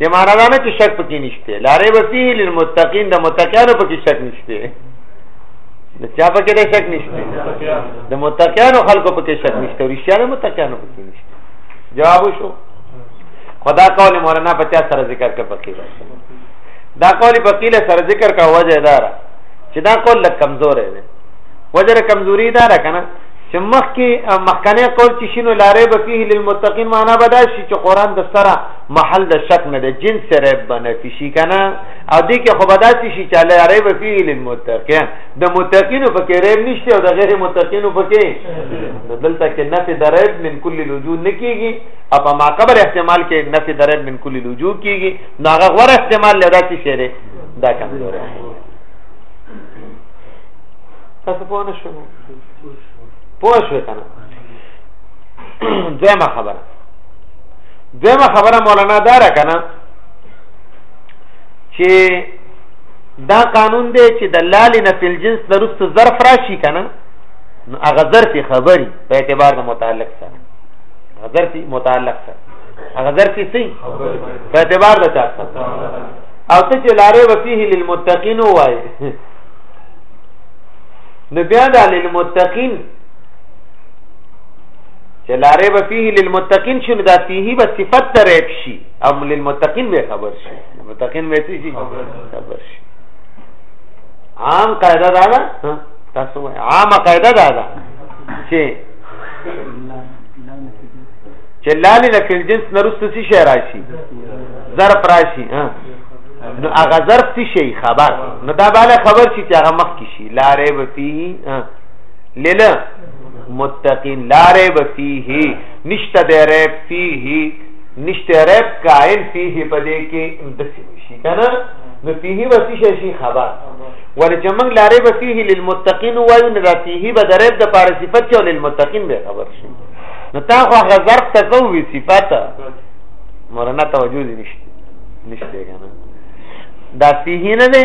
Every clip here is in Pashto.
دې معنا دا نه چې شک پکې نشته لارې وفيه للمتقين د متقینو پکې شک نشته د چا پکې د شک نشته د متقینو خلکو پکې شک نشته رښتیا د متقینو پکې نشته جواب شو خدا قول مولانا په چا سره ذکر کړ پکې دا قول فقیل سره ذکر کا وجه دار چې دا قول لک کمزور دی وجه کمزوري دا را کنه چې مخکې مخکنه قول چې شینو لارې به فيه للمتقین معنا بدل شي چې قران د سره محل د شک نه د جنس ریب بنفي شي کنه او دې کې خو بداسي شي چې لا ریب فيه للمتقين د متقینو پکې ریب نشته او د غیر متقینو پکې دلته کې نفي د ریب من کل الوجود نکېږي اپ ما قبل احتمال کې نفي د ریب من کل الوجود کېږي ناغه غوړ احتمال لدا چې شری دا کمزور دی تاسو په ونه شو پوه شو کنه دویمه خبره دویمه خبره مولانا دا را کنه چې دا قانون دی چې د لالې نه فل جنس د رستو ظرف راشي کنه نو هغه ظرف خبري په اعتبار د متعلق سره هغه ظرف متعلق سره هغه ظرف سي په اعتبار د چا سره او ته چې لارې وفيه للمتقين وای نو بیا د للمتقين چې لاره به فيه للمتقين شنو دا فيه به صفت ترېب شي او للمتقين به خبر شي متقين به څه شي خبر شي عام قاعده دا ده تاسو عام قاعده دا ده چې چې لالی نه فل جنس نرست څه شي راشي ظرف راشي ها نو هغه ظرف څه شي خبر نو دا بالا خبر شي چې هغه مخ کې شي لاره به فيه لله متقین لا ریب فیه نشته د ریب فیه نشته ریب کائن فیه پدې کې دسی شي کنه نو فيه وسی شي شي خبر ولې چې موږ لارې به فيه للمتقين وایو نه فيه به درې د پاره صفت چې للمتقين به خبر شي نو تا خو هغه ظرف ته کوي صفات مولانا توجه دي نشته نشته کنه دا فيه نه ده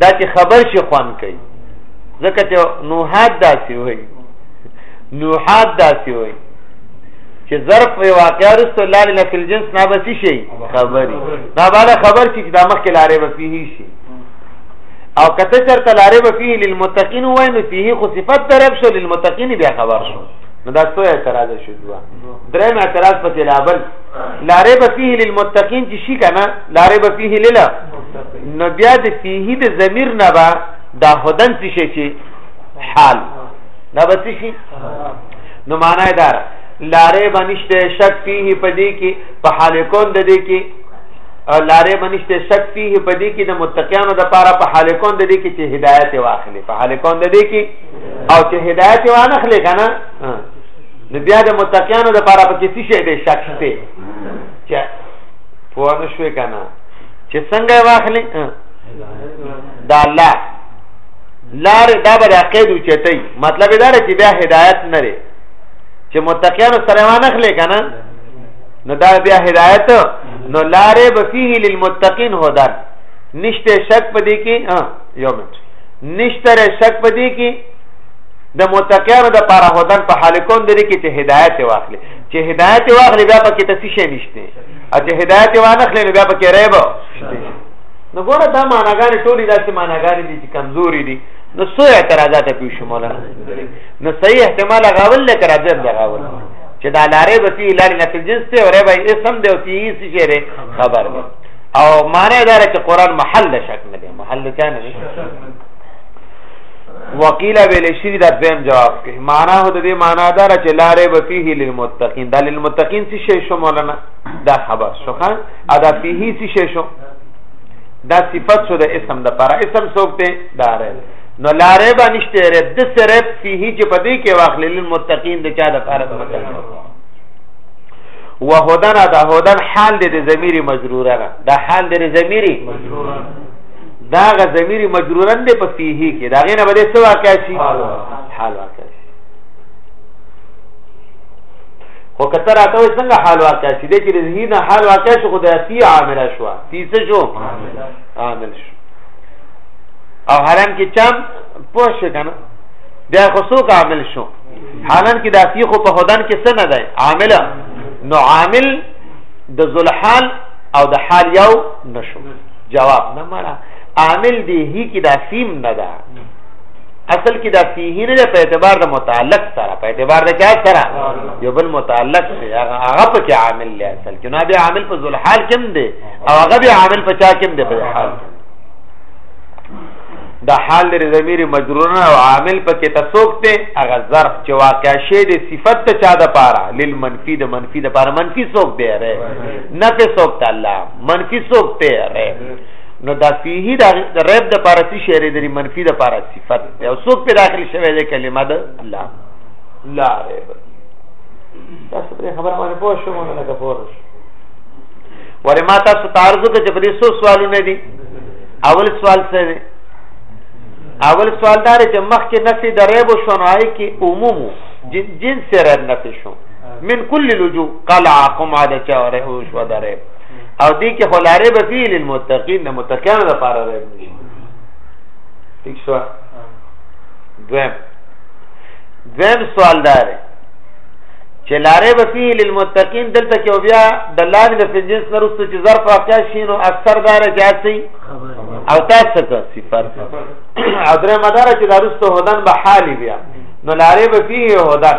دا چې خبر شي خوان کوي ځکه چې نوحات داسې وای نوحات داسې وای چې ظرف وی واقعا رسو الله لنا فی الجنس نا بسی شي خبري دا بالا خبر چې دا مخ کې لارې بفيه شي او کته چرته لارې بفيه للمتقین وای نو فيه خو صفات درب شو للمتقین بیا خبر شو نو دا څو اعتراض شو دوا درېم اعتراض په تلابل لارې بفيه للمتقین چې شي کنه لارې بفيه للا نو بیا د فيه د ضمیر نه با دا هدن څه شي چې حال دا به څه شي نو معنا دا لارې بنشته شک فيه پدې کې په حال کون د دې کې او لارې بنشته شک فيه پدې کې د متقینو د پاره په حال کون د دې کې چې هدایت واخلي په حال کون د دې کې او چې هدایت وانخلې کنه نو بیا د متقینو د پاره په کې څه شي دې شک شته چې پوه نه شوې کنه چې څنګه واخلې دا الله لار دا به عقید چټي مطلب دا دی چې بیا هدایت نه لري چې متقیان سره وانه خلې کنه نو دا بیا هدایت نو لارې بفيه للمتقین هدن نشته شک پدې کې ها یو منټ نشته شک پدې کې د متقیانو د پاره هدن په حال کون درې کې چې هدایت واخلي چې هدایت واخلي بیا پکې تفصیل نشته او چې هدایت وانه خلې بیا پکې ریبو نو ګوره دا معناګانې ټولې داسې معناګانې دي چې کمزوري دي نو څو اعتراضات پیښ شو مولانا نو صحیح احتمال غاول لکه راځي د غاول چې دا لارې به فيه لارې نه فل جنس ته اورې به اسم دی او فيه څه شي خبر دی او معنی دا چې قران محل شک نه دی محل چا نه دی وقیل ویل شری دا دویم جواب کوي معنا هو د دې معنا دا چې لارې به فيه للمتقین دا للمتقین څه شی شو مولانا دا خبر شو خان ادا فيه څه شي شو دا صفت شو د اسم د پر اسم څوک ته دار نو لارې به نشته رب د سره فيه چې پدې کې واخلې للمتقین د چا د پر وهدن دا هدن حال دې د ضمیر مجروره ده دا حال دې ضمیری مجروره دا غ ضمیر مجرورن دې په فيه کې دا غینه به دې څه واقع شي حال واقع خو کته راته وې څنګه حال واقع شي د کې رزهي نه حال واقع شو خدای تی عامل شو تی څه شو عامل شو او حرام کې چم پوه شو کنه بیا خو څوک عامل شو حالان کې د تی خو په خدان کې څه نه دی عامل نو عامل د ذلحال او د حال یو نشو جواب نه مرا عامل دی هی کې دا سیم نه ده اصل کې دا فيه نه په اعتبار د متعلق سره په اعتبار د چا سره یو بل متعلق دی هغه په کې عامل دی اصل کې نه به عامل په ذل حال کې دی او هغه به عامل په چا کې دی په حال کې د حال لري ضمیر مجرورن او عامل په کې تسوک ته هغه ظرف چې واقع شی د صفت ته چا د پاره لیل منفی د منفی د پاره منفی سوک دی ره نه په سوک تعالی منفی سوک ته ره نو دا فيه دا د رب د پاره څه شی لري منفي د پاره صفت دی او څوک په داخل شوی دی کلمه د لا لا رب تاسو په خبره باندې پوه شو مونږ نه پوه شو ورې ما تاسو تعرض ته چې په دې څو سوالونه دي اول سوال څه دی اول سوال دا چې مخکې نفي د رب او شنای کې عموم جنس رب نفي شو من کل لجو قلعکم علی چاره او شو د رب او دې کې خلاره به فيه للمتقين د متقين لپاره راځي ٹھیک شو دویم دویم سوال دار چې لاره به فيه للمتقين دلته کې بیا د لاندې د جنس نه رسو چې ظرف واقع شي نو اکثر دار جاتي او تاسو ته صفات او درې مدار چې دارسته هدن به حال بیا نو لاره به فيه هدن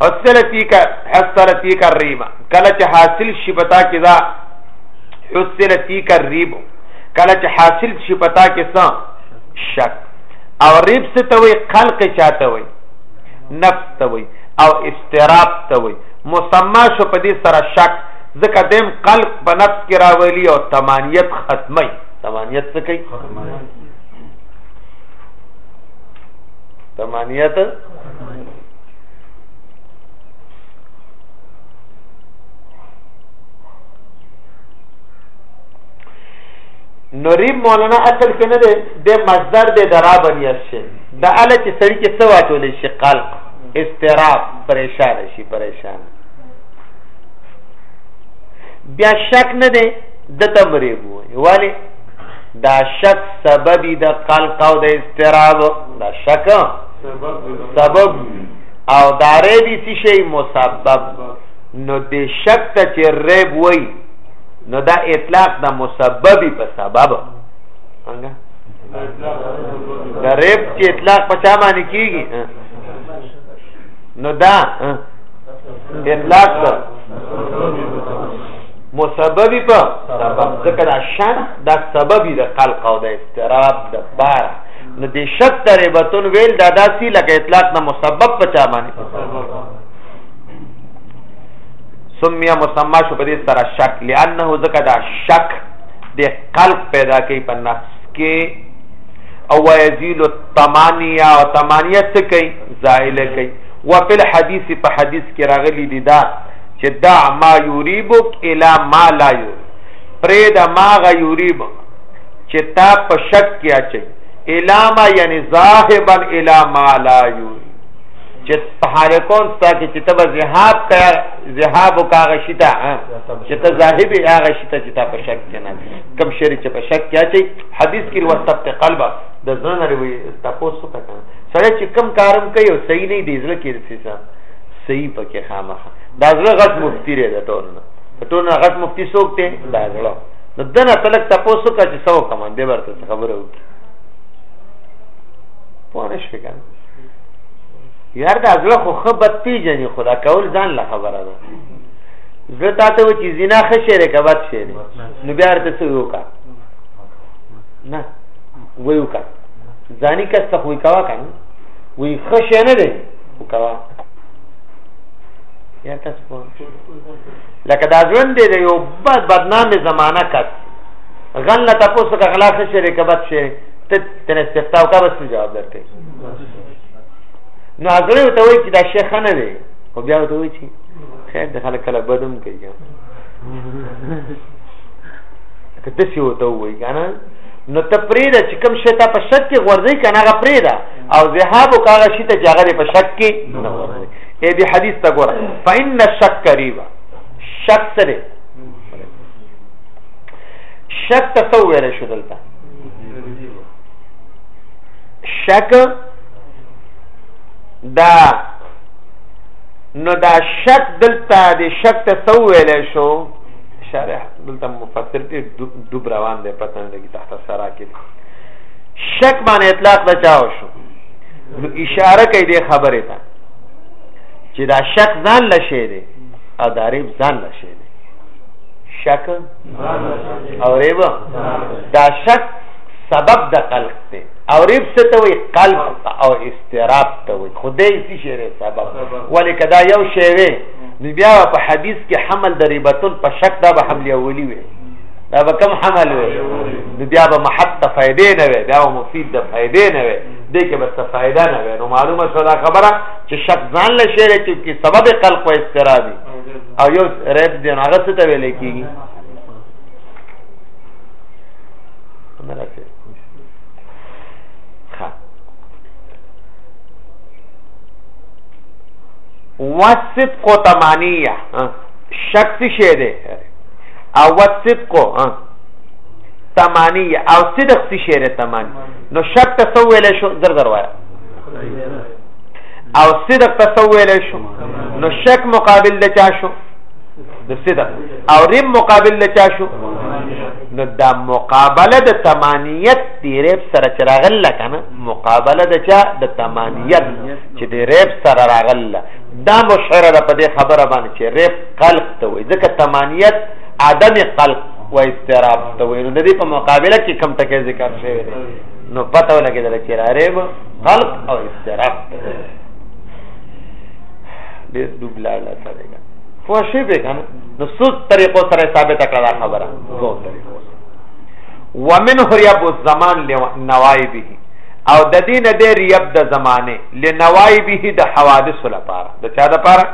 حسلتی کا حسلتی کا ریما کله چې حاصل شي پتا کې دا حسلتی کا ریب کله چې حاصل شي پتا کې څه شک او ریب څه ته وي خلق چاته وي نفس ته وي او استراب ته وي مسما شو په دې سره شک ځکه دیم قلب په نفس کې راولي او تمانیت ختمي تمانیت څه کوي تمانیت نو ریب مولانا اصل کې نه دی د مصدر د درا بنیاد شي د اله چې سړی کې څه واټول شي قلق استراب پریشان شي پریشان بیا شک نه دی د تمریب وي ولی دا شک سبب د قلق او د استراب دا شک سبب او دارې دي چې شی مسبب نو د شک ته چې ریب وای نو دا اطلاق د مسببي په سبب څنګه د ریب چې اطلاق په چا باندې کیږي نو دا اطلاق ته مسببی په سبب ذکر شان دا سببی د قلق او د استراب د بار نو د شک تربتون ویل دا داسي لکه اطلاق نه مسبب په چا باندې سمیا مسما شو په دې سره شک لانه ځکه دا شک د قلب پیدا کوي په نفس کې او یزيل التمانیه او تمانیه څه کوي زائل کوي وفي الحديث په حدیث کې راغلي دي دا چې دا ما یوریبک الی ما لا یور پرې دا ما غ یوریبک چې تا په شک کې اچي الاما یعنی ذاهبا الا ما لا یوری چې په حال کون ستا کې چې تب ذهاب کا ذهاب کا غشتا چې ته ذاهب یا غشتا چې تا په شک کې نه کم شری چې په شک کې اچي حدیث کې وسط قلب د ځنه لري تاسو ته سره چې کم کارم کوي او صحیح نه دی ځل کې رسې صحیح پکې خامخ دا زړه غټ مفتی لري دا ټول نه ټول نه غټ مفتی څوک ته دا زړه نو دنه تلک تاسو کا چې سو کمان به ورته خبره وکړي پوه نه شو کنه یار دا زړه خو خبرت پیجنې خدا کول ځان له خبره ده زړه تا ته و چې زنا ښه شعر کې بد شعر نو بیا ورته څه وکا نه ویو کا ځاني کس ته خو کوا کنه وی ښه شعر نه دی وکوا یا تاسو لکه دا ژوند دی د یو بد بدنامې زمانہ کس غن له تاسو کا غلا څه شری کبد شری ته تن استفتاء کا بس جواب درکې نو هغه ته وایي چې دا شیخ نه دی او بیا ته وایي چې خیر د خلک کله بدوم کوي که دسی وته وایي کنه نو ته پریدا چې کوم شی ته په شک کې غورځي کنه هغه پریدا او ذهاب او کاغه شی ته چې هغه په شک کې نه ورځي اے دی حدیث تا ګور فإن الشک قریبا شک سره شک ته څو ویل شو دلته شک دا نو دا شک دلته د شک ته څو ویل شو اشاره دلته مفسر دې دوب روان دی پته نه لګي تحت سرا کې شک باندې اطلاق دا چاو شو اشاره کوي د خبره ته چې دا شک ځان له شی دی او دا ریب ځان له شی دی شک او ریب دا شک سبب د قلق دی او ریب څه ته وي قلب او استراب ته وي خدای څه شی دی سبب ولی کدا یو شی وي نو بیا په حدیث کې حمل د ریبتون په شک دا به حمل اولی وي دا به کم حمل وي نو بیا به محط فائدې نه وي بیا مفید د فائدې نه وي دې کې به څه فائدہ نه وي نو معلومه شو دا خبره چې شخص ځان له شعر کې کې سبب قلق او استراب او یو ریب دی هغه څه ته ویل کېږي وسط کو تمانیه شخص شه دی او وسط کو تمانیه او صدق شه دی تمانیه نو شک ته سو ویل شو زر زر وایه او صدق ته سو ویل شو نو شک مقابل د چا شو د صدق او ریم مقابل د چا شو نو دا مقابله د تمانیت دی ریب سره چې راغله کنه مقابله د چا د تمانیت چې دی ریب سره راغله دا مشهره ده په دې خبره باندې چې ریب قلق ته وي ځکه تمانیت عدم قلق و استراب ته وینو د دې په مقابله کې کم ټکی ذکر شوی دی نو پته ولګېدل چې رارب قلب او استراب ډېر ډوبلا نه سره ده خو شی به کنه نو څو طریقو سره ثابت کړه دا خبره څو طریقو ومن هريب الزمان لنوائبه او د دین د ریب د زمانه لنوائبه د حوادث لپاره د چا لپاره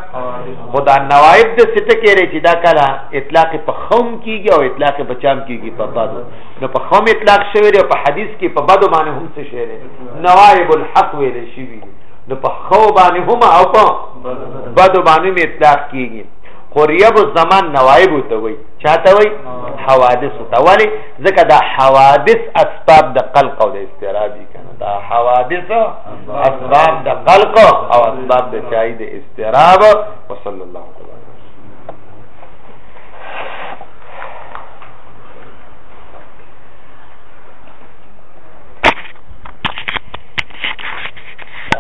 خدا نوائب د سته کېره چې دا کله اطلاق په خوم کیږي او اطلاق په چام کیږي په بدو نو په خوم اطلاق شوی دی په حدیث کې په بدو باندې هم څه شی دی نوائب الحق ویل شي نو په خو باندې هم او په بدو باندې می اطلاق کیږي قریب الزمان نوائب ته وای چاته وای حوادث ته ولی ځکه دا حوادث اسباب د قلق او د استرابی کنه دا حوادث اسباب د قلق او اسباب د چای د اعراب وصلی الله تعالی